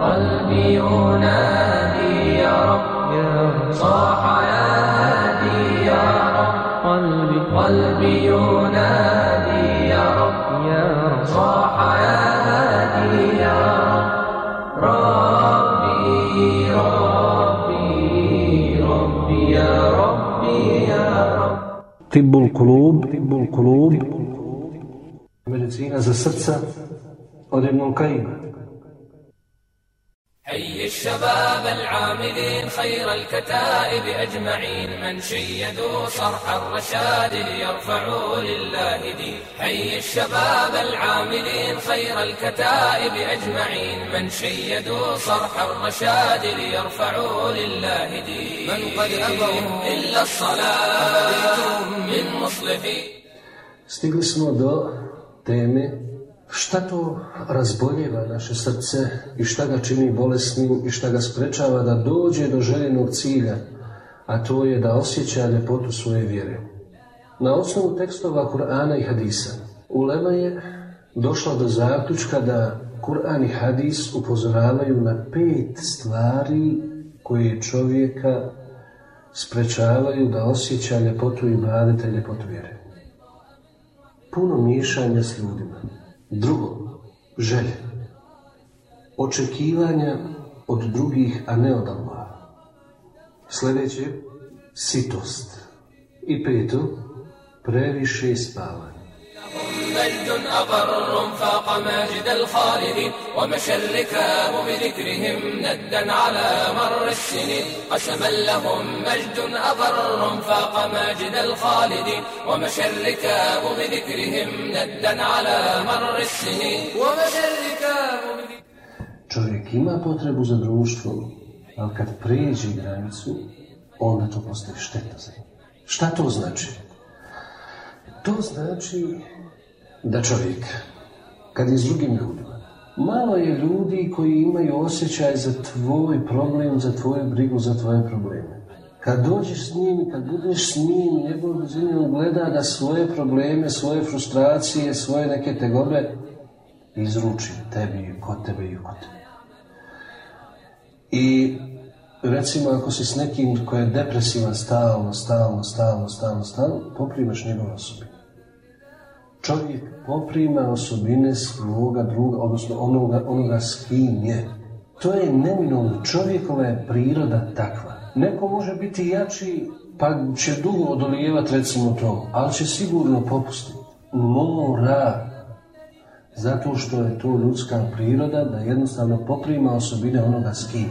قلبي ينادي يا رب صاح يا هادي يا رب. قلبي قلبي ينادي يا رب يا رب. صاح يا هادي يا رب. ربي ربي ربي يا ربي يا رب. طب القلوب طب القلوب. Za srca od Ibn Kajima. حي الشباب العاملين خير الكتائب أجمعين من شيدوا صرح الرشاد ليرفعوا لله دين. حي الشباب العاملين خير الكتائب أجمعين من شيدوا صرح الرشاد ليرفعوا لله دين. من قد أبوا إلا الصلاة من مصلحين Stigli smo do teme šta to razboljeva naše srce i šta ga čini bolesnim i šta ga sprečava da dođe do željenog cilja, a to je da osjeća ljepotu svoje vjere. Na osnovu tekstova Kur'ana i Hadisa, Ulema je došla do zaključka da Kur'an i Hadis upozoravaju na pet stvari koje čovjeka sprečavaju da osjeća ljepotu i badete ljepotu vjere. Puno miješanja s ljudima. Drugo, želje. Očekivanja od drugih, a ne od Allaha. Sljedeće, sitost. I peto, previše spavanje. مجد أبر فاق ماجد الخالدين ومشى الركاب بذكرهم ندا على مر السنين قسما لهم مجد أبر فاق ماجد الخالدين ومشى الركاب بذكرهم ندا على مر السنين ومشى الركاب Čovjek ima potrebu za društvom, ali kad pređe granicu, onda to postaje šteta za njega. Šta to znači? To znači da čovjek, kad je s drugim ljudima, malo je ljudi koji imaju osjećaj za tvoj problem, za tvoju brigu, za tvoje probleme. Kad dođeš s njim kad budeš s njim, njegov on gleda da svoje probleme, svoje frustracije, svoje neke tegobe izruči tebi i kod tebe i kod tebe. I recimo ako si s nekim koji je depresivan stalno, stalno, stalno, stalno, stalno, poprimaš njegove osobine. Čovjek poprima osobine svoga druga, odnosno onoga, onoga s kim je. To je neminovno. Čovjekova je priroda takva. Neko može biti jači, pa će dugo odolijevati recimo to, ali će sigurno popustiti. Mora. Zato što je to ljudska priroda da jednostavno poprima osobine onoga s kim.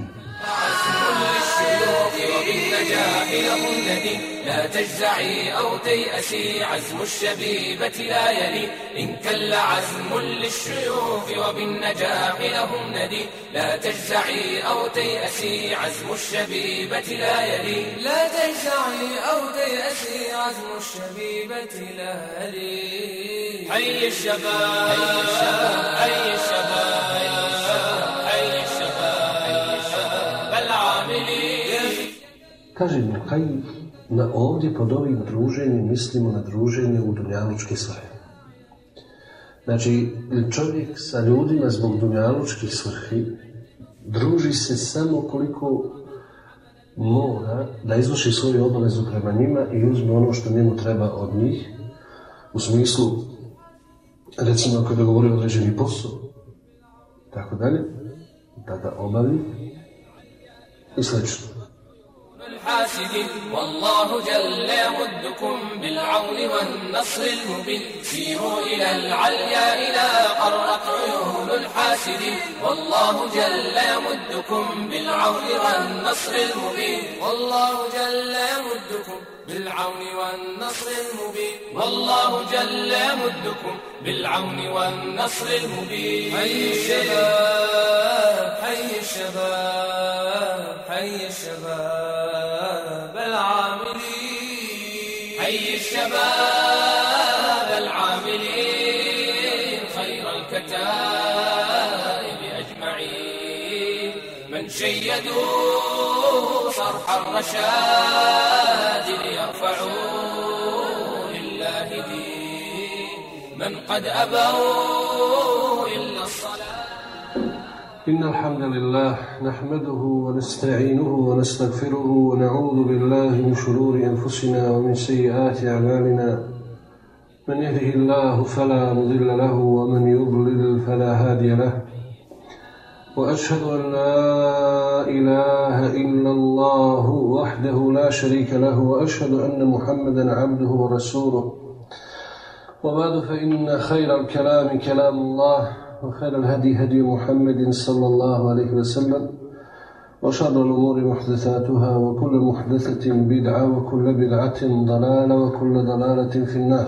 ندي لا تجزعي أو تيأسي. عزم الشبيبة لا يلي. إن كل عزم للشيوخ وبالنجاح لهم ندي. لا تجزعي أو تيأسي. عزم الشبيبة لا يلي. لا تجزعي أو تيأسي. عزم الشبيبة لا يلي. حي الشباب حي الشباب Kaže Ibn na ovdje pod ovim druženjem mislimo na druženje u dunjalučke svrhe. Znači, čovjek sa ljudima zbog dunjalučkih svrhi druži se samo koliko mora da izvrši svoju obavezu prema njima i uzme ono što njemu treba od njih, u smislu, recimo ako je dogovorio određeni posao, tako dalje, da ga obavi i slično. الحاسدين والله جل يمدكم بالعون والنصر المبين. سيروا إلى العليا إلى قرت عيون الحاسدين والله جل يمدكم بالعون والنصر المبين. والله جل يمدكم بالعون والنصر المبين. والله جل يمدكم بالعون والنصر المبين. حي الشباب حي الشباب حي الشباب العاملين. حي الشباب العاملين. خير الكتائب أجمعين. من شيدوا الرشاد ليرفعوا لله دين. من قد أبوا إلا الصلاة. إن الحمد لله نحمده ونستعينه ونستغفره ونعوذ بالله من شرور أنفسنا ومن سيئات أعمالنا. من يهده الله فلا مضل له ومن يضلل فلا هادي له. وأشهد أن لا إله إلا الله وحده لا شريك له وأشهد أن محمدا عبده ورسوله. وبعد فإن خير الكلام كلام الله وخير الهدي هدي محمد صلى الله عليه وسلم وشر الأمور محدثاتها وكل محدثة بدعة وكل بدعة ضلالة وكل ضلالة في النار.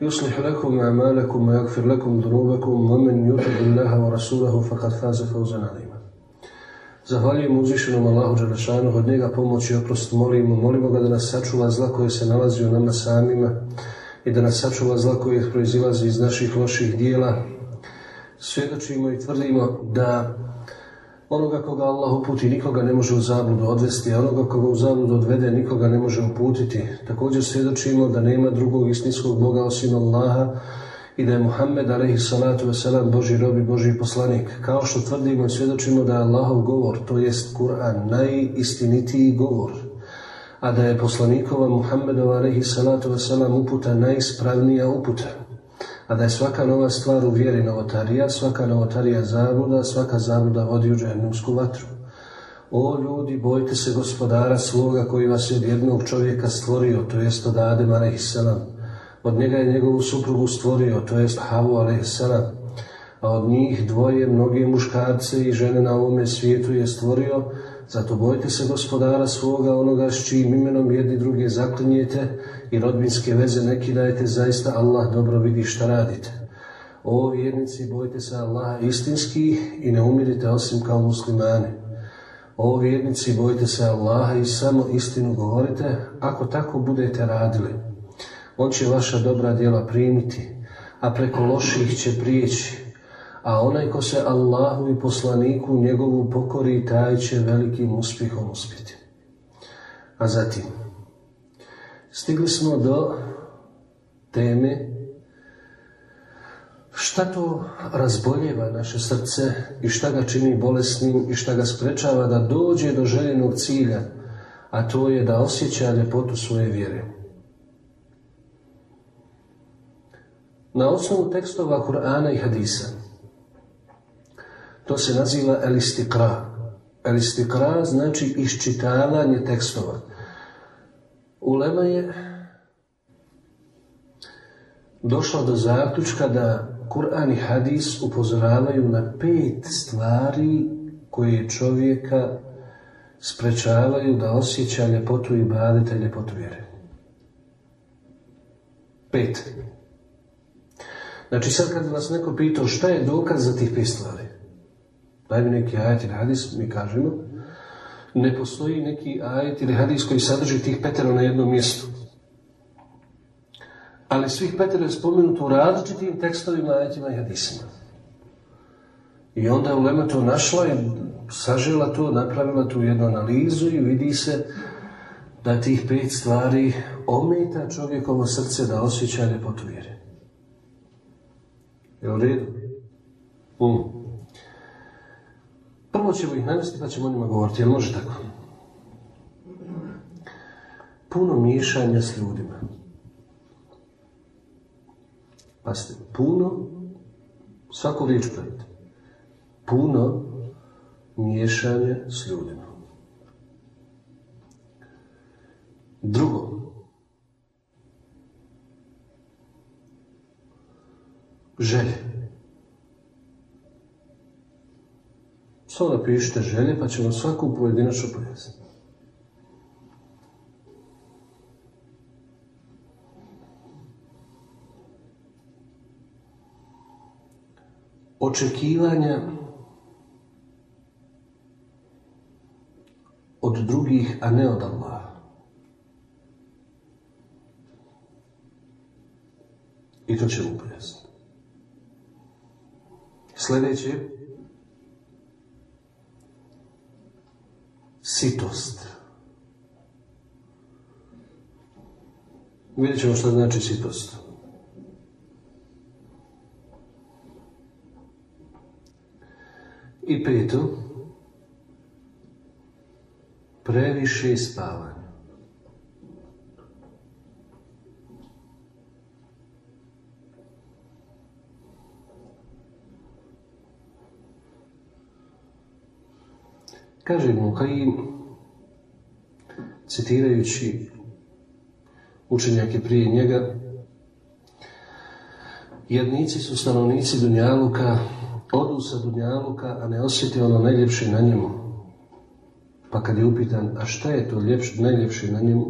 يصلح لكم أعمالكم ويغفر لكم ذنوبكم ومن يطع الله ورسوله فقد فاز فوزا عظيما Zahvaljujem uzvišenom Allahu Đelešanu, od njega pomoć i oprost molimo. Molimo ga da nas sačuva zla koje se nalazi u nama samima i da nas sačuva zla koje proizilazi iz naših loših dijela. Svjedočimo i tvrdimo da onoga koga Allah uputi nikoga ne može u zabludu odvesti, a onoga koga u zabludu odvede nikoga ne može uputiti. Također svjedočimo da nema drugog istinskog Boga osim Allaha i da je Muhammed alaihi salatu wasalam Boži rob i Boži poslanik. Kao što tvrdimo i svjedočimo da je Allahov govor, to jest Kur'an, najistinitiji govor, a da je poslanikova Muhammedova alaihi salatu wasalam uputa najispravnija uputa a da je svaka nova stvar u vjeri novotarija, svaka novotarija zabluda, svaka zabluda vodi u džahnemsku vatru. O ljudi, bojte se gospodara svoga koji vas je od jednog čovjeka stvorio, to jest od Adem a.s. Od njega je njegovu suprugu stvorio, to jest Havu a.s. A od njih dvoje mnoge muškarce i žene na ovome svijetu je stvorio, zato bojte se gospodara svoga, onoga s čijim imenom jedni druge zaklinjete i rodbinske veze neki dajete, zaista Allah dobro vidi šta radite. O vjernici, bojte se Allaha istinski i ne umirite osim kao muslimani. O vjernici, bojte se Allaha i samo istinu govorite, ako tako budete radili. On će vaša dobra djela primiti, a preko loših će prijeći. A onaj ko se Allahu i poslaniku njegovu pokori, taj će velikim uspjehom uspjeti. A zatim, stigli smo do teme šta to razboljeva naše srce i šta ga čini bolesnim i šta ga sprečava da dođe do željenog cilja, a to je da osjeća ljepotu svoje vjere. Na osnovu tekstova Kur'ana i Hadisa to se naziva elistikra. Elistikra znači iščitavanje tekstova. Ulema je došla do zaključka da Kur'an i Hadis upozoravaju na pet stvari koje čovjeka sprečavaju da osjeća ljepotu i badete ljepotu vjere. Pet. Znači sad kad vas neko pitao šta je dokaz za tih pet stvari? Daj mi neki ajet ili hadis, mi kažemo, ne postoji neki ajet ili hadis koji sadrži tih petero na jednom mjestu. Ali svih petero je spomenuto u različitim tekstovima, ajetima i hadisima. I onda je Ulema to našla i sažela to, napravila tu jednu analizu i vidi se da tih pet stvari ometa čovjekovo srce da osjeća ljepotu vjere. Je u redu? Um. Prvo ćemo ih navesti pa ćemo o njima govoriti, jel može tako? Puno miješanja s ljudima. Pazite, puno, svaku riječ pravite, puno miješanja s ljudima. Drugo, želje. Samo napišite želje, pa ćemo svaku pojedinačno pojasniti. Očekivanja od drugih, a ne od Allaha. I to ćemo pojasniti. Sljedeće, sitost. Vidjet ćemo što znači sitost. I peto, previše spavanja. Kaže mu Kajim, citirajući učenjake prije njega, jednici su stanovnici Dunjaluka, odu sa Dunjaluka, a ne osjeti ono najljepše na njemu. Pa kad je upitan, a šta je to ljepše, najljepše na njemu?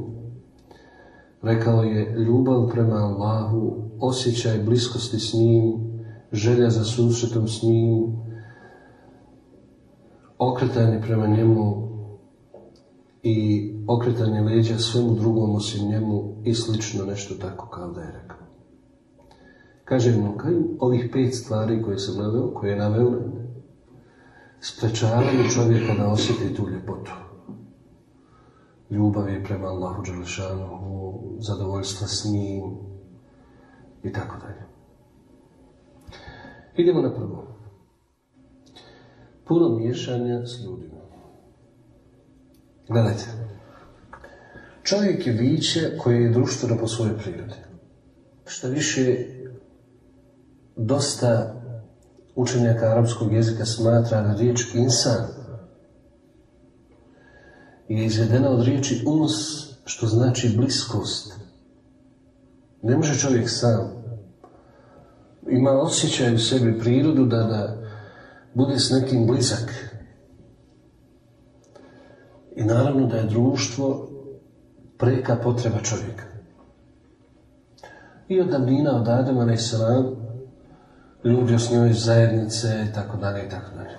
Rekao je, ljubav prema Allahu, osjećaj bliskosti s njim, želja za susretom s njim, okretanje prema njemu i okretanje leđa svemu drugom osim njemu i slično nešto tako kao da je rekao. Kaže mu, kaj ovih pet stvari koje sam naveo, koje je naveo, sprečavaju čovjeka da osjeti tu ljepotu. Ljubav je prema Allahu Đelešanu, zadovoljstva s njim i tako dalje. Idemo na prvo puno miješanja s ljudima. Gledajte, čovjek je biće koje je društveno po svojoj prirodi. Što više, dosta učenjaka arapskog jezika smatra da riječ insan je izvedena od riječi uns, što znači bliskost. Ne može čovjek sam. Ima osjećaj u sebi prirodu da, da bude s nekim blizak. I naravno da je društvo preka potreba čovjeka. I od davnina, od Adama Islam, ljudi osnivaju zajednice i tako dalje i tako dalje.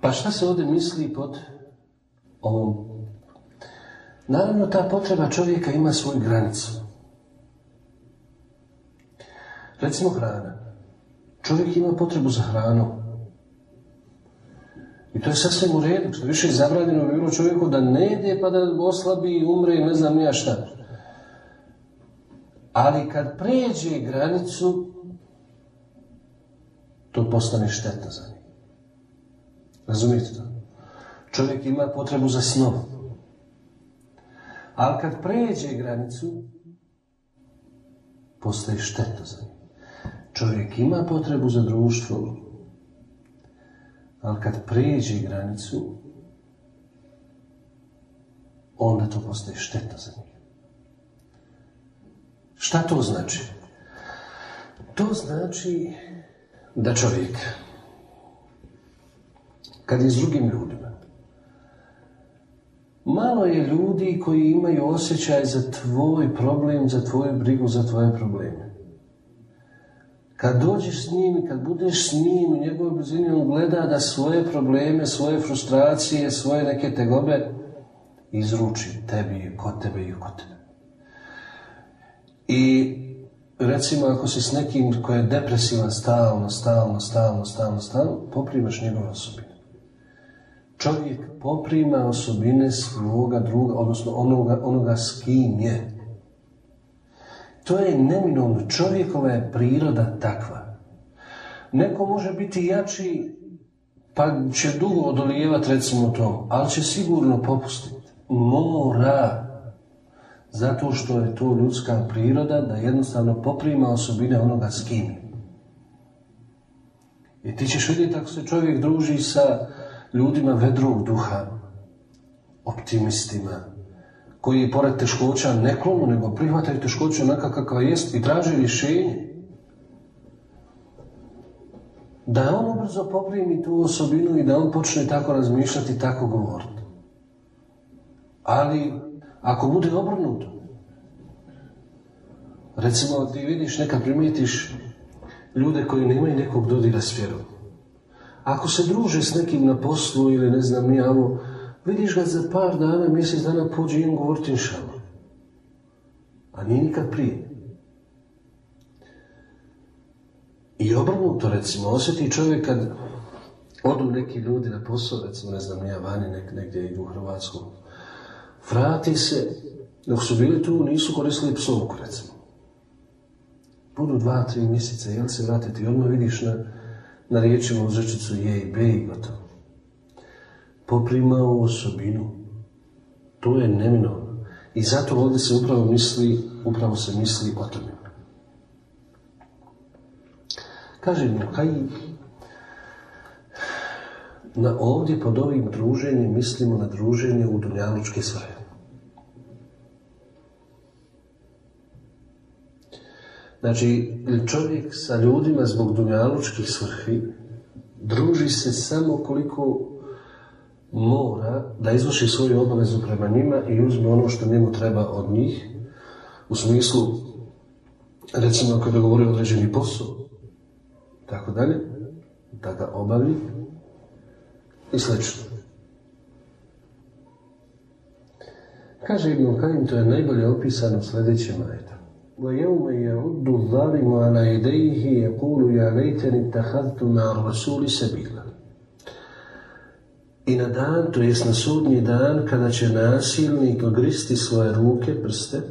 Pa šta se ovdje misli pod ovom? Naravno, ta potreba čovjeka ima svoju granicu. Recimo hrana. Čovjek ima potrebu za hranom. I to je sasvim u redu. Što više je zabranjeno bilo čovjeku da ne jede pa da oslabi i umre i ne znam ja šta. Ali kad pređe granicu, to postane štetno za njih. Razumijete to? Čovjek ima potrebu za snom. Ali kad pređe granicu, postaje štetno za njih. Čovjek ima potrebu za društvo, ali kad pređe granicu, onda to postaje šteta za njih. Šta to znači? To znači da čovjek, kad je s drugim ljudima, malo je ljudi koji imaju osjećaj za tvoj problem, za tvoju brigu, za tvoje probleme. Kad dođeš s njim i kad budeš s njim u njegovoj blizini, on gleda da svoje probleme, svoje frustracije, svoje neke tegobe izruči tebi i kod tebe i kod tebe. I recimo ako si s nekim koji je depresivan stalno, stalno, stalno, stalno, stalno, poprimaš njegove osobine. Čovjek poprima osobine svoga druga, odnosno onoga, onoga s kim je. To je neminovno. Čovjekova je priroda takva. Neko može biti jači, pa će dugo odolijevati recimo to, ali će sigurno popustiti. Mora. Zato što je to ljudska priroda da jednostavno poprima osobine onoga s kim. I ti ćeš vidjeti ako se čovjek druži sa ljudima vedrog duha, optimistima, koji pored teškoća ne klonu, nego prihvataju teškoću onaka kakva jest i traže rješenje. Da on ubrzo poprimi tu osobinu i da on počne tako razmišljati i tako govoriti. Ali, ako bude obrnuto, recimo ti vidiš, neka primijetiš ljude koji nemaju nekog dodira s vjerom. Ako se druže s nekim na poslu ili ne znam ja ovo, vidiš ga za par dana, mjesec dana pođe im govoriti inšallah. A nije nikad prije. I obrnuto, recimo, osjeti čovjek kad odu neki ljudi na posao, recimo, ne znam, ja vani nek, negdje idu u Hrvatsku, vrati se, dok su bili tu, nisu koristili psovku, recimo. Budu dva, tri mjeseca, jel se vratiti, odmah vidiš na, na riječima u zrečicu je i be i gotovo. Poprimao osobinu. To je neminovno. I zato ovdje se upravo misli, upravo se misli o tome. Kaže mi, kaj na ovdje pod ovim druženjem mislimo na druženje u dunjalučke svrhe. Znači, čovjek sa ljudima zbog dunjalučkih svrhi druži se samo koliko mora da izvrši svoju obavezu prema njima i uzme ono što njemu treba od njih, u smislu, recimo, kada govori određeni posao, tako dalje, da ga obavi i slično. Kaže Ibn Kajim, to je najbolje opisano sljedećem ajetom. ويوم يعد الظالم على يديه يقول يا ليتني اتخذت مع الرسول سبيلا i na dan, to jest na sudnji dan, kada će nasilnik gristi svoje ruke, prste,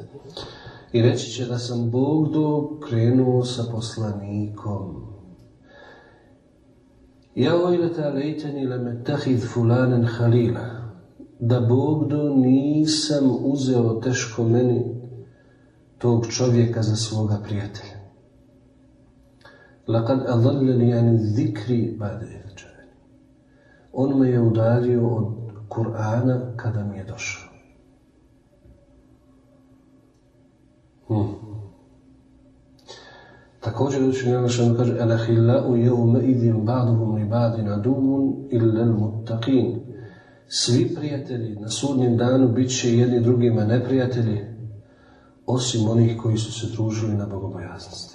i reći će da sam Bog do krenuo sa poslanikom. Ja vojleta lejteni leme tahid fulanen halila, da Bog do nisam uzeo teško meni tog čovjeka za svoga prijatelja. Lakad adallani ani zikri bade. On me je udario od Kur'ana kada mi je došao. Hmm. Također učenje Allah kaže Alahillau jevme idin ba'duhum li ba'din adumun illa al-muttaqin. Svi prijatelji na sudnjem danu bit će jedni drugima neprijatelji, osim onih koji su se družili na bogobojaznosti.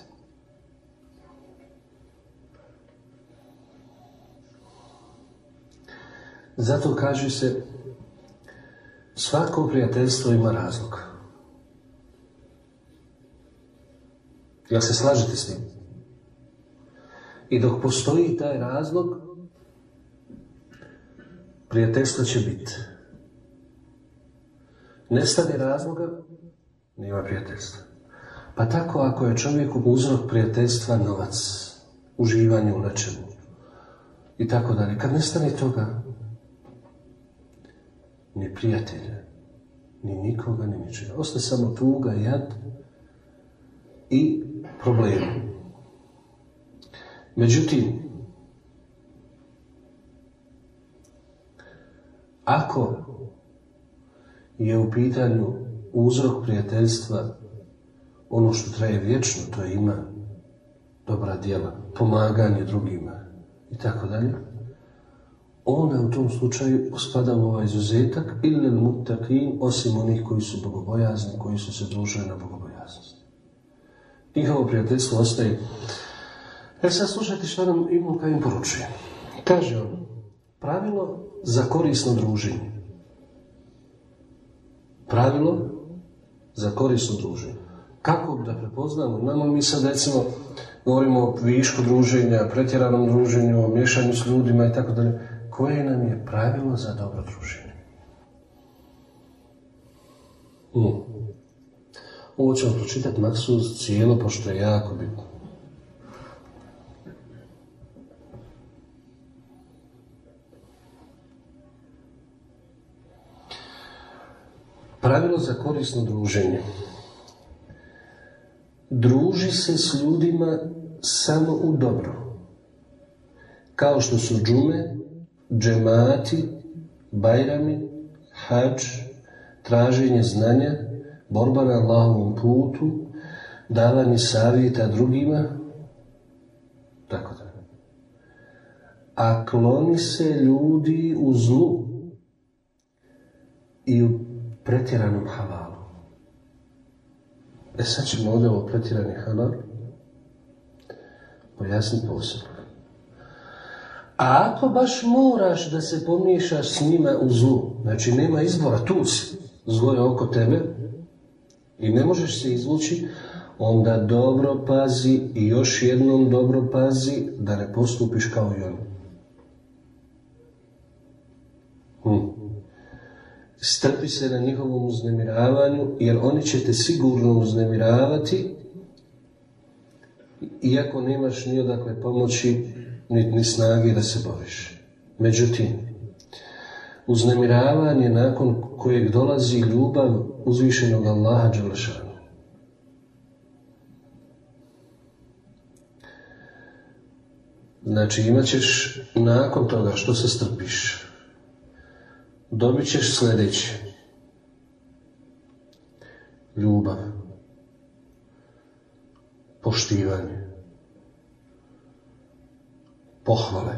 Zato kaže se, svako prijateljstvo ima razlog. Jel se slažete s tim? I dok postoji taj razlog, prijateljstvo će biti. Nestane razloga, nema prijateljstva. Pa tako ako je čovjeku uzrok prijateljstva novac, uživanje u nečemu i tako dalje, kad nestane toga, ni prijatelja, ni nikoga, ni ničega. Ostaje samo tuga, jad i problem. Međutim, ako je u pitanju uzrok prijateljstva ono što traje vječno, to je ima dobra djela, pomaganje drugima i tako dalje, ona u tom slučaju spada u ovaj izuzetak ili mutakin, osim onih koji su bogobojazni, koji su se družili na bogobojaznosti. Njihovo prijateljstvo ostaje. E sad slušajte što nam Ibn Kajim poručuje. Kaže on, pravilo za korisno druženje. Pravilo za korisno druženje. Kako da prepoznamo? Nama mi sad recimo govorimo o višku druženja, pretjeranom druženju, o miješanju s ljudima i tako dalje. Koje nam je pravilo za dobro druženje? Hmm. Ovo ćemo pročitati maksuz cijelo, pošto je jako bitno. Pravilo za korisno druženje. Druži se s ljudima samo u dobro. Kao što su džume, džemati, bajrami, hađ, traženje znanja, borba na Allahovom putu, davanje savjeta drugima, tako da. A kloni se ljudi u zlu i u pretjeranom halalu. E sad ćemo ovdje ovo pretjerani halal pojasniti posebno. A ako baš moraš da se pomiješaš s njima u zlu, znači nema izbora, tu si, zlo je oko tebe i ne možeš se izvući, onda dobro pazi i još jednom dobro pazi da ne postupiš kao i oni. Hm. Strpi se na njihovom uznemiravanju, jer oni će te sigurno uznemiravati, iako nemaš ni odakle pomoći, ni, ni snage da se boriš. Međutim, uznemiravanje nakon kojeg dolazi ljubav uzvišenog Allaha Đelešanu. Znači imat ćeš nakon toga što se strpiš, dobit ćeš sljedeće. Ljubav, poštivanje, pohvale.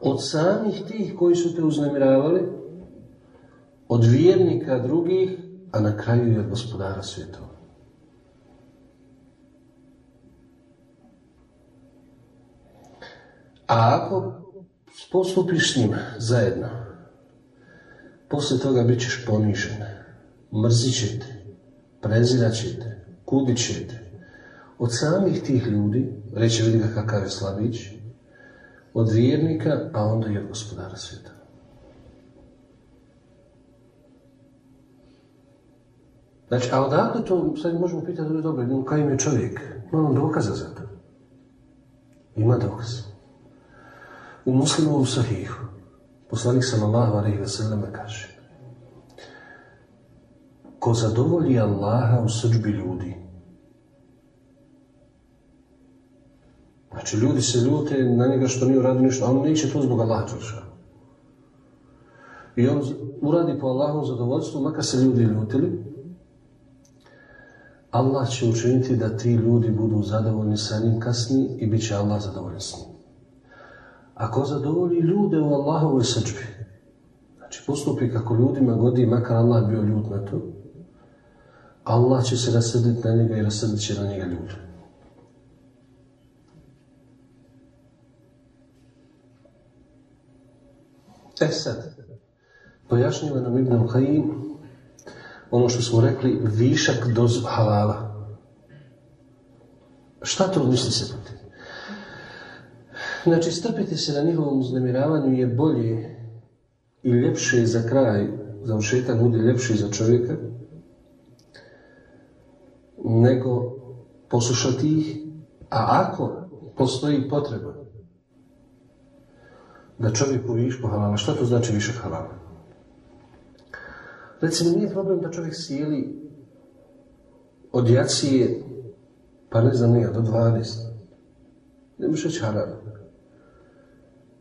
Od samih tih koji su te uznemiravali, od vjernika drugih, a na kraju i od gospodara svjetova. A ako postupiš s njima zajedno, poslije toga bit ćeš ponižen, mrzit će te, prezirat će te, kudit će te. Od samih tih ljudi, reći vidi ga kakav je slabić, od vjernika, a onda i od gospodara svijeta. Znači, a odakle to, sad možemo pitati, dobro, no, kaj im je čovjek? Ima on dokaza za to. Ima dokaz. U muslimovom sahihu, poslanik sallallahu alaihi ve kaže ko zadovolji Allaha u srđbi ljudi, Znači, ljudi se ljute na njega što nije uradio ništa, a on neće to zbog Allaha I on uradi po Allahom zadovoljstvu, makar se ljudi ljutili, Allah će učiniti da ti ljudi budu zadovoljni sa njim kasni i bit će Allah zadovoljan s njim. Ako zadovolji ljude u Allahovoj srđbi, znači postupi kako ljudima godi, makar Allah bio ljud na to, Allah će se rasrditi na njega i rasrdit će na njega ljudi. E sad, pojašnjiva nam Ibn Qayyim ono što smo rekli, višak doz halala. Šta to misli se po Znači, strpiti se na njihovom uznemiravanju je bolje i ljepše za kraj, za ušetak bude ljepši za čovjeka, nego poslušati ih, a ako postoji potreba da čovjek u višku halala, šta to znači višak halala? Recimo, nije problem da čovjek sjeli od jacije, pa ne znam nije, do 12. Ne možeš reći halal.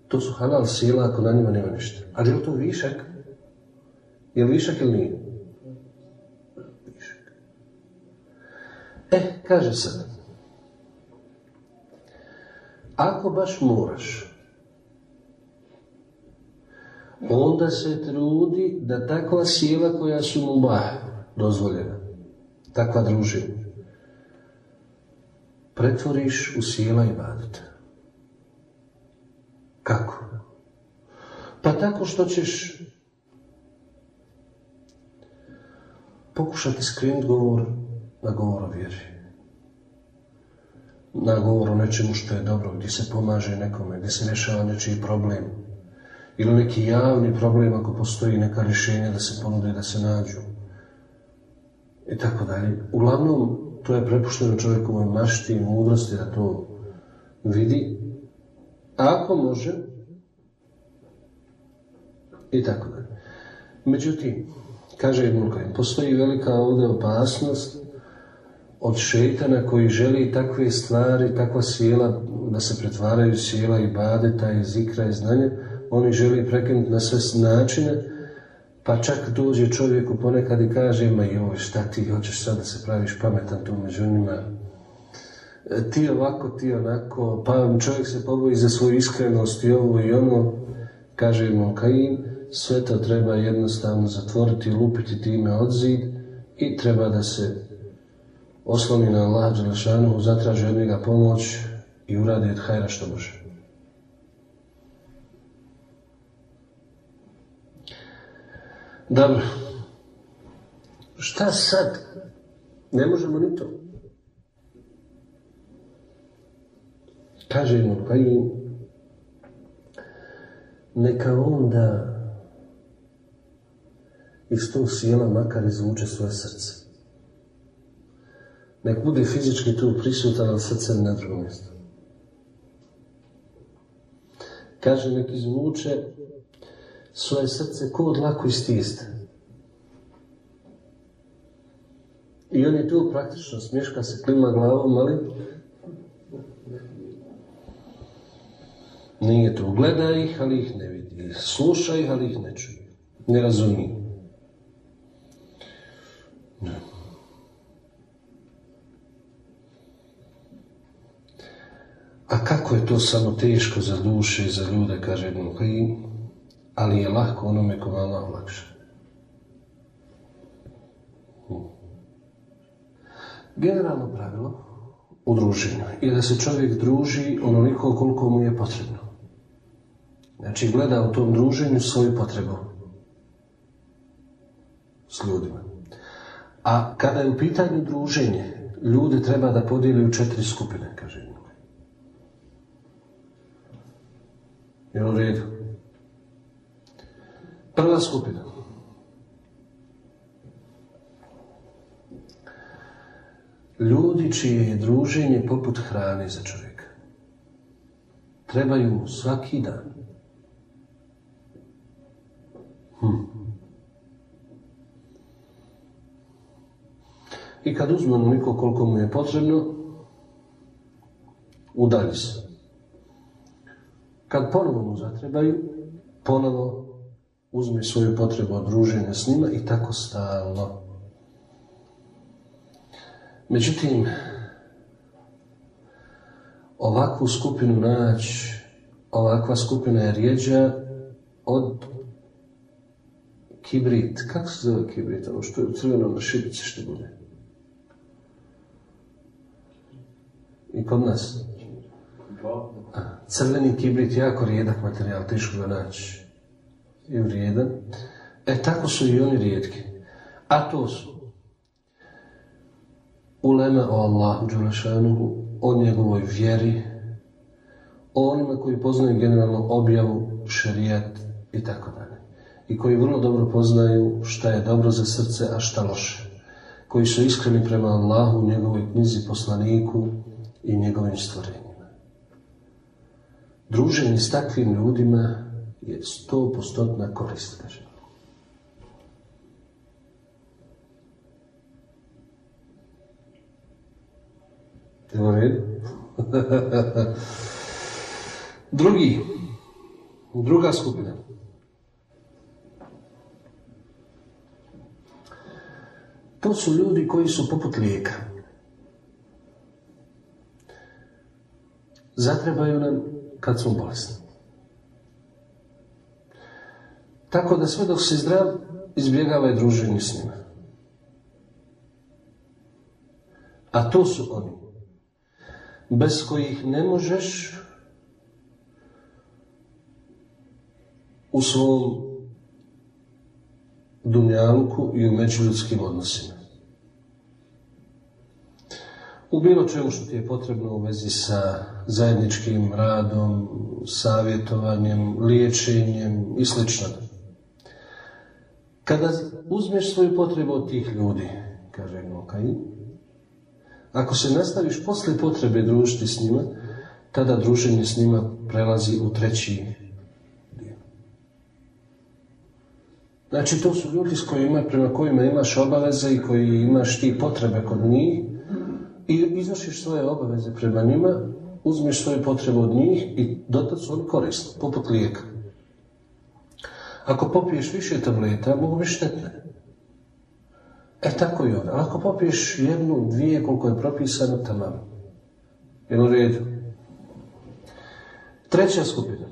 To su halal sjela ako na njima nema ništa. Ali je to višak? Je li višak ili nije? Višak. E, kaže se, ako baš moraš, onda se trudi da takva sjela koja su mu bah dozvoljena, takva družina, pretvoriš u sjela i badite. Kako? Pa tako što ćeš pokušati skrenuti govor na govor o vjeri. Na govor o nečemu što je dobro, gdje se pomaže nekome, gdje se rješava nečiji problem, ili neki javni problem ako postoji neka rješenja da se ponude da se nađu i tako dalje. Uglavnom, to je prepušteno čovjekovoj mašti i mudrosti da to vidi, ako može, i tako dalje. Međutim, kaže Ibn postoji velika ovdje opasnost od šetana koji želi takve stvari, takva sjela, da se pretvaraju sjela i badeta i zikra i znanja, oni želi prekinuti na sve načine, pa čak dođe čovjeku ponekad i kaže, ma joj, šta ti hoćeš sad da se praviš pametan tu među njima, e, ti ovako, ti onako, pa čovjek se poboji za svoju iskrenost i ovo i ono, kaže mu Kain, sve to treba jednostavno zatvoriti, lupiti time od zid i treba da se osloni na Allah Đelešanu, zatraži od njega pomoć i uradi od hajra što može. Dobro. Šta sad? Ne možemo ni to. Kaže mu, pa i neka onda iz tog sjela makar izvuče svoje srce. Nek bude fizički tu prisutan, ali srce na drugom mjestu. Kaže, nek izvuče svoje srce ko od lako. I on je tu praktično smješka se, klima glavom, ali nije tu. Gleda ih, ali ih ne vidi. Sluša ih, ali ih ne čuje. Ne razumije. A kako je to samo teško za duše i za ljude, kaže Ibn ali je lahko onome ko Allah lakše. Generalno pravilo u druženju je da se čovjek druži onoliko koliko mu je potrebno. Znači gleda u tom druženju svoju potrebu s ljudima. A kada je u pitanju druženje, ljude treba da podijeli u četiri skupine, kaže Je u redu? Prva skupina. Ljudi čije je druženje poput hrane za čovjeka. Trebaju mu svaki dan. Hm. I kad uzme onoliko koliko mu je potrebno, udalji se. Kad ponovo mu zatrebaju, ponovo uzme svoju potrebu druženja s njima i tako stalno. Međutim, ovakvu skupinu naći, ovakva skupina je rijeđa od kibrit. Kako se zove kibrit? Ono što je u crvenom na šibici što bude. I kod nas. Crveni kibrit je jako rijedak materijal, teško ga naći. I vrijedan. E, tako su i oni rijetki. A to su ulema o Allahu Đulašanuhu, o njegovoj vjeri, o onima koji poznaju generalno objavu, šerijat i tako dalje. I koji vrlo dobro poznaju šta je dobro za srce, a šta loše. Koji su iskreni prema Allahu, njegovoj knjizi, poslaniku i njegovim stvorenjima. Druženje s takvim ljudima je sto postotna korist, kaže. Evo red. Drugi, druga skupina. To su ljudi koji su poput lijeka. Zatrebaju nam kad smo bolesni. Tako da sve dok si zdrav, izbjegavaj druženje s njima. A to su oni, bez kojih ne možeš u svom dunjalku i u međuljudskim odnosima u bilo čemu što ti je potrebno u vezi sa zajedničkim radom, savjetovanjem, liječenjem i sl. Kada uzmeš svoju potrebu od tih ljudi, kaže Nokaj, ako se nastaviš posle potrebe družiti s njima, tada druženje s njima prelazi u treći dio. Znači, to su ljudi s kojima, prema kojima imaš obaveze i koji imaš ti potrebe kod njih, i izvršiš svoje obaveze prema njima, uzmeš svoju potrebu od njih i dotad su oni korisni, poput lijeka. Ako popiješ više tableta, mogu biti štetne. E tako i onda. Ako popiješ jednu, dvije, koliko je propisano, tamo. Jel u redu? Treća skupina.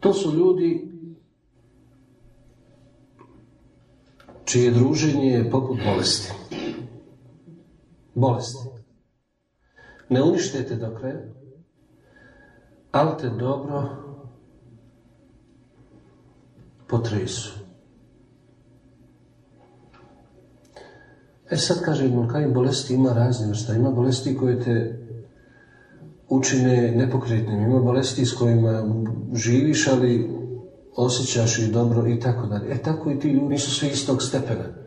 To su ljudi čije druženje je poput bolesti. Bolesti. ne uništete do kraja, ali te dobro potresu. E sad kaže Ibn bolesti ima razne vrsta. Ima bolesti koje te učine nepokretnim. Ima bolesti s kojima živiš, ali osjećaš i dobro i tako dalje. E tako i ti ljudi nisu svi istog stepena.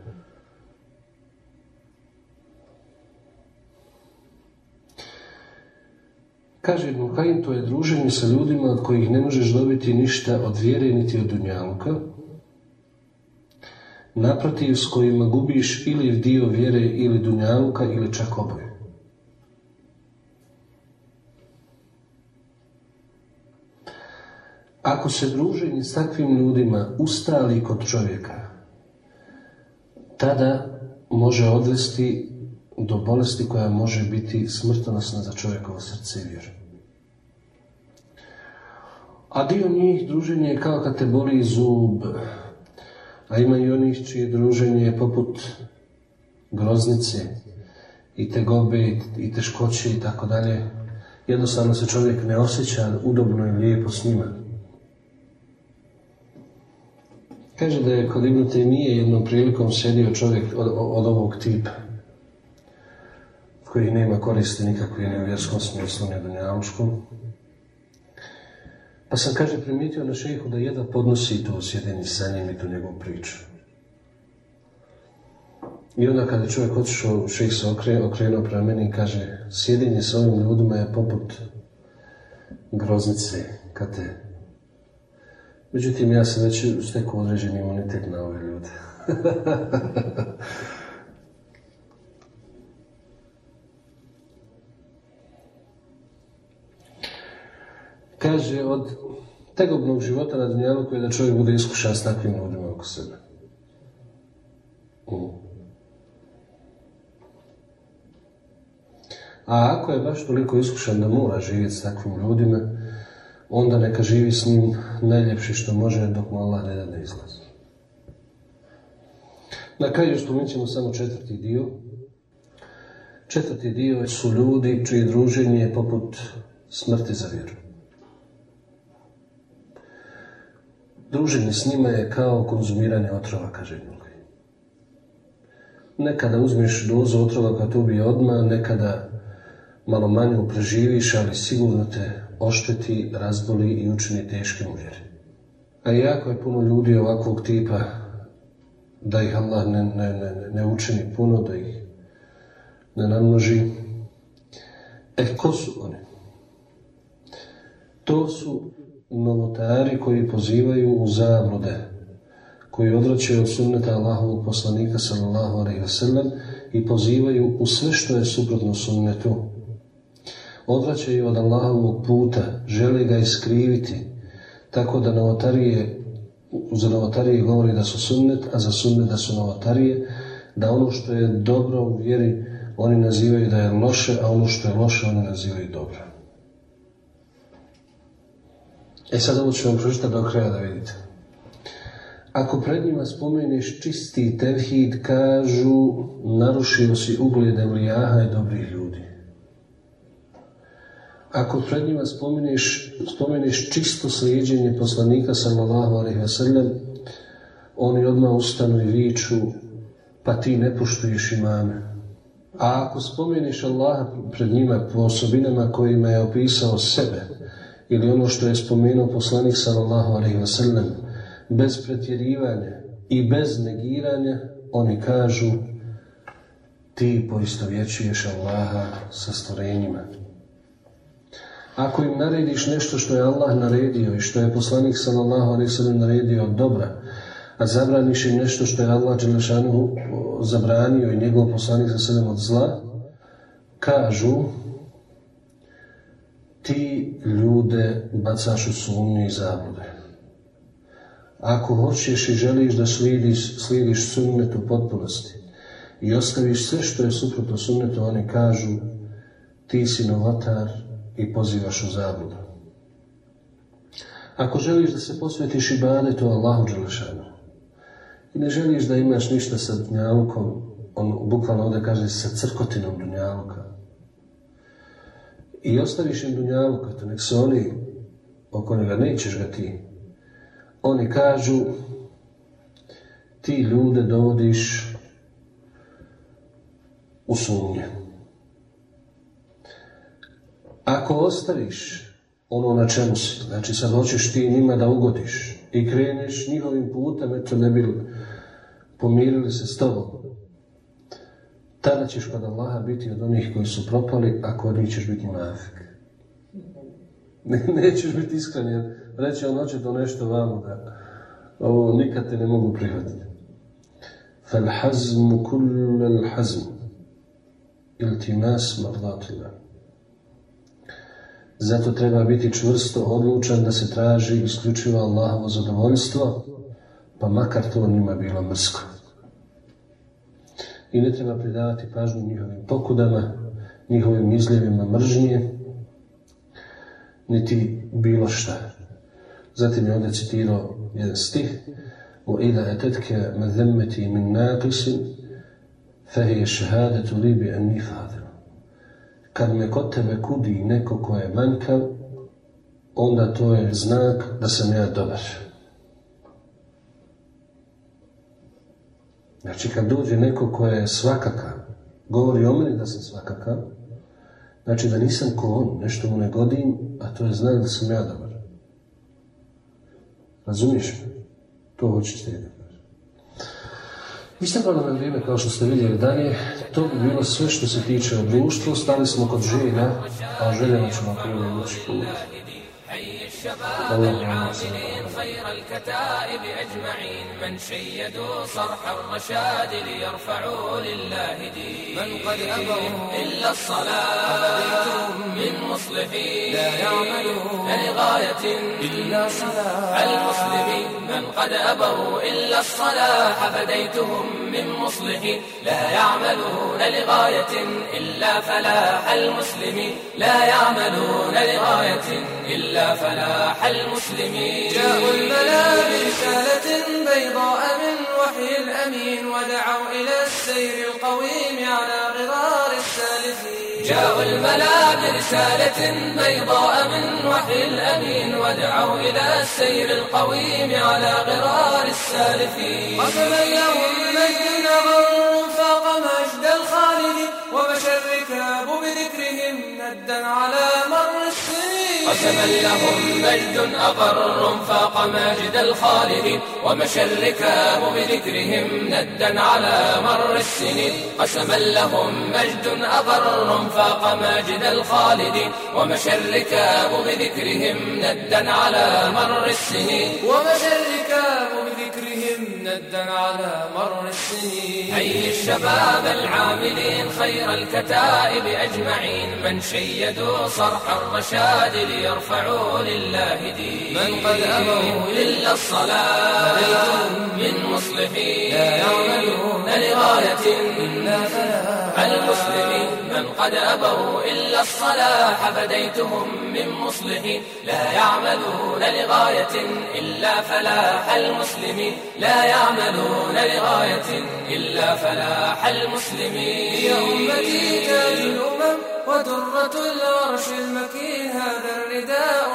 Kaže Ibn to je druženje sa ljudima od kojih ne možeš dobiti ništa od vjere niti od dunjaluka, naprotiv s kojima gubiš ili dio vjere ili dunjaluka ili čak oboje. Ako se druženje s takvim ljudima ustali kod čovjeka, tada može odvesti do bolesti koja može biti smrtonosna za čovjekovo srce i vjeru. A dio njih druženje je kao kad te boli zub, a ima i onih čije druženje je poput groznice i tegobe i teškoće i tako dalje. Jednostavno se čovjek ne osjeća udobno i lijepo s njima. Kaže da je kod Ibn nije jednom prilikom sedio čovjek od ovog tipa koji nema koristi nikakve ni u vjerskom smislu, ni dunjaluškom. Pa sam, kaže, primijetio na šehu da jedva podnosi to sjedini sa njim i tu njegovu priču. I onda kada je čovjek otišao, šejh se okrenuo prema meni i kaže, sjedinje s ovim ljudima je poput groznice, kad te... Međutim, ja sam već stekao određeni imunitet na ove ljude. Kaže, od tegobnog života na dunjalu je da čovjek bude iskušan s takvim ljudima oko sebe. A ako je baš toliko iskušan da mora živjeti s takvim ljudima, onda neka živi s njim najljepši što može dok mu Allah ne da ne izlazi. Na kraju spomenut ćemo samo četvrti dio. Četvrti dio su ljudi čije druženje je poput smrti za vjeru. Druženje s njima je kao konzumiranje otrova, kaže mnogi. Nekada uzmeš dozu otrova koja te ubije odmah, nekada malo manje preživiš, ali sigurno te ošteti, razboli i učini teškim uvjeri. A jako je puno ljudi ovakvog tipa da ih Allah ne, ne, ne, ne učini puno, da ih ne namnoži. E, ko su oni? To su novotari koji pozivaju u zablude, koji odvraćaju od sunneta Allahovog poslanika sallallahu alaihi wa i pozivaju u sve što je suprotno sunnetu. Odvraćaju od Allahovog puta, žele ga iskriviti, tako da novotarije, za novotarije govori da su sunnet, a za sunnet da su novotarije, da ono što je dobro u vjeri oni nazivaju da je loše, a ono što je loše oni nazivaju dobro. E sad ovo ću vam pročitati do kraja da vidite. Ako pred njima spomeneš čisti tevhid, kažu narušio si ugled evlijaha i dobrih ljudi. Ako pred njima spomeneš, spomeneš čisto slijedjenje poslanika sallallahu alaihi wa sallam, oni odmah ustanu i viču, pa ti ne poštuješ imame. A ako spomeneš Allaha pred njima po osobinama kojima je opisao sebe, ili ono što je spomenuo poslanik sallallahu alaihi wa sallam, bez pretjerivanja i bez negiranja, oni kažu ti poistovjećuješ Allaha sa stvorenjima. Ako im narediš nešto što je Allah naredio i što je poslanik sallallahu alaihi wa sallam naredio dobra, a zabraniš im nešto što je Allah Đelešanu zabranio i njegov poslanik sa sallam od zla, kažu ti ljude bacaš u sumnju i zablude. Ako hoćeš i želiš da slidiš, slidiš sunnet u potpunosti i ostaviš sve što je suprotno sunnetu, oni kažu ti si novotar i pozivaš u zabludu. Ako želiš da se posvetiš i badetu Allahu Đelešanu i ne želiš da imaš ništa sa dunjalukom, on bukvalno ovdje kaže sa crkotinom dunjaluka, i ostaviš im dunjalu, to nek se oni oko njega nećeš ga ti. Oni kažu ti ljude dovodiš u sumnje. Ako ostaviš ono na čemu si, znači sad hoćeš ti njima da ugodiš i kreneš njihovim putem, eto ne bi pomirili se s tobom, tada ćeš kod Allaha biti od onih koji su propali, a kod njih ćeš biti munafik. Ne, nećeš biti iskren, jer reći on hoće to nešto vamo da ovo nikad te ne mogu prihvatiti. Fal hazmu kullel hazmu iltimas mardatila. Zato treba biti čvrsto odlučan da se traži isključivo Allahovo zadovoljstvo, pa makar to njima bilo mrsko I ne treba pridavati pažnju njihovim pokudama, njihovim izljevima mržnje, niti bilo šta. Zatim je ovdje citirao jedan stih وإذا أتتك مذمتي من ناقص فهي الشهادة لي بأني فاضل kad me kod tebe kudi neko ko je manjkav, onda to je znak da sam ja dobar. Znači kad dođe neko ko je svakakav, govori o meni da sam svakakav, znači da nisam ko on, nešto mu ne godim, a to je znak da sam ja dobar. Razumiješ me? To hoćeš ti Istebrano na vrijeme, kao što ste vidjeli dalje, to bi bilo sve što se tiče o društvu. Stali smo kod želja, a željama ćemo ući put. الشباب خير الكتائب أجمعين. من شيدوا صرح الرشاد ليرفعوا لله دين. من قد أبوا إلا الصلاة من مصلحين. لا يعملون لغاية إلا صلاح المسلمين. من قد أبوا إلا الصلاح فديتهم من مصلحين. لا يعملون لغاية إلا فلاح المسلمين. لا يعملون لغاية إلا فلاح المسلمين. جاءوا الملا برسالة بيضاء من وحي الأمين ودعوا إلى السير القويم على غرار السالفين. جاءوا الملا برسالة بيضاء من وحي الأمين ودعوا إلى السير القويم على غرار السالفين. قسما لهم مجد نظر فاق مجد الخالد ومشى الركاب بذكرهم ندا على مر قسما لهم مجد أقر فاق ماجد الخالدين ومشى الركاب بذكرهم ندا على مر السنين. قسما لهم مجد أقر فاق ماجد الخالدين ومشى الركاب بذكرهم ندا على مر السنين. ومشى ندا على مر السنين. حي الشباب العاملين خير الكتائب أجمعين. من شيدوا صرح الرشاد ليرفعوا لله دين. من قد أبوا إلا الصلاة من مصلحين. لا يعملون لغاية إلا فلاح. المسلمين من قد أبوا إلا الصلاح. فديتهم من مصلحين لا يعملون لغاية إلا فلاح المسلمين لا يعملون لغاية إلا فلاح المسلمين يا أمتي تاج الأمم ودرة العرش المكين. هذا الرداء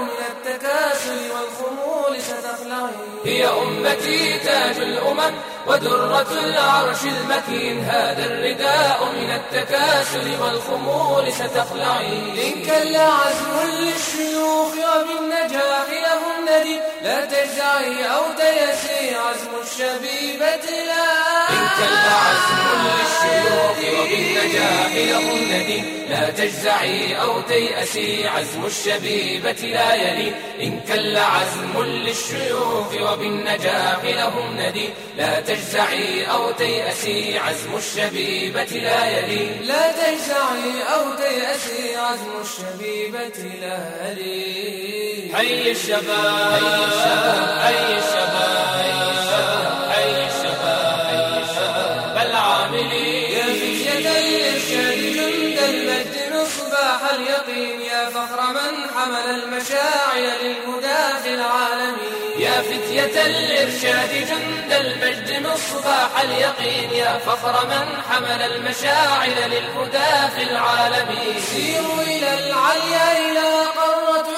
هي أمتي تاج الأمم ودرة العرش المكين. هذا الرداء من التكاسل والخمول ستخلعين. إن كل عزم للشيوخ وبالنجاح لهم ندي. لا تجزعي أو تيسي عزم الشبيبة لا. إن كل عزم للشيوخ وبالنجاح ندي لا تجزعي أو تيأسي عزم الشبيبة لا يلي. إن كل عزم للشيوخ وبالنجاح لهم ندي لا تجزعي أو تيأسي عزم الشبيبة لا يلي. لا تجزعي أو تيأسي عزم الشبيبة لا يلي. حي الشباب حي الشباب حي الشباب. حي الشباب حي الشباب العاملين يا فتية الإرشاد جند المجد مصباح اليقين يا فخر من حمل المشاعر للهدى في العالمين. يا فتية الإرشاد جند المجد مصباح اليقين يا فخر من حمل المشاعل للهدى في العالمين. سيروا إلى العليا إلى قرت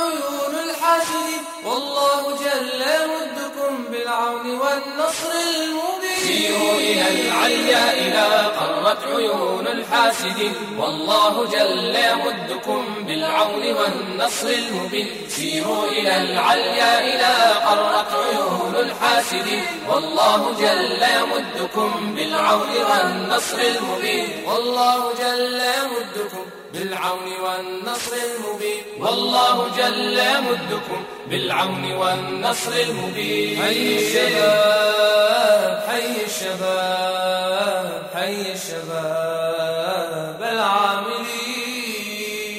بالعون والنصر المبين. سيروا إلى العليا إلى قرت عيون الحاسدين والله جل يمدكم بالعون والنصر المبين. سيروا إلى العليا إلى قرت عيون الحاسدين والله جل يمدكم بالعون والنصر المبين. والله جل يمدكم بالعون والنصر المبين. والله جل يمدكم بالعون والنصر المبين. حي الشباب حي الشباب حي الشباب العاملين.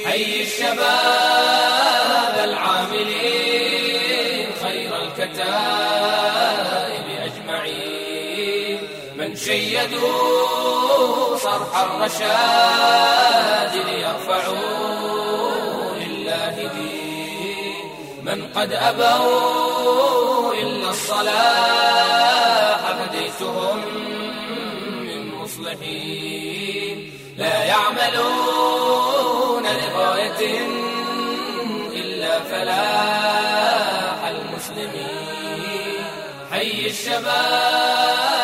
حي الشباب العاملين خير الكتائب أجمعين. من شيدوا صرح الرشاد ليرفعوا قد أبوا إلا الصلاح فديتهم من مصلحين. لا يعملون لغاية إلا فلاح المسلمين. حي الشباب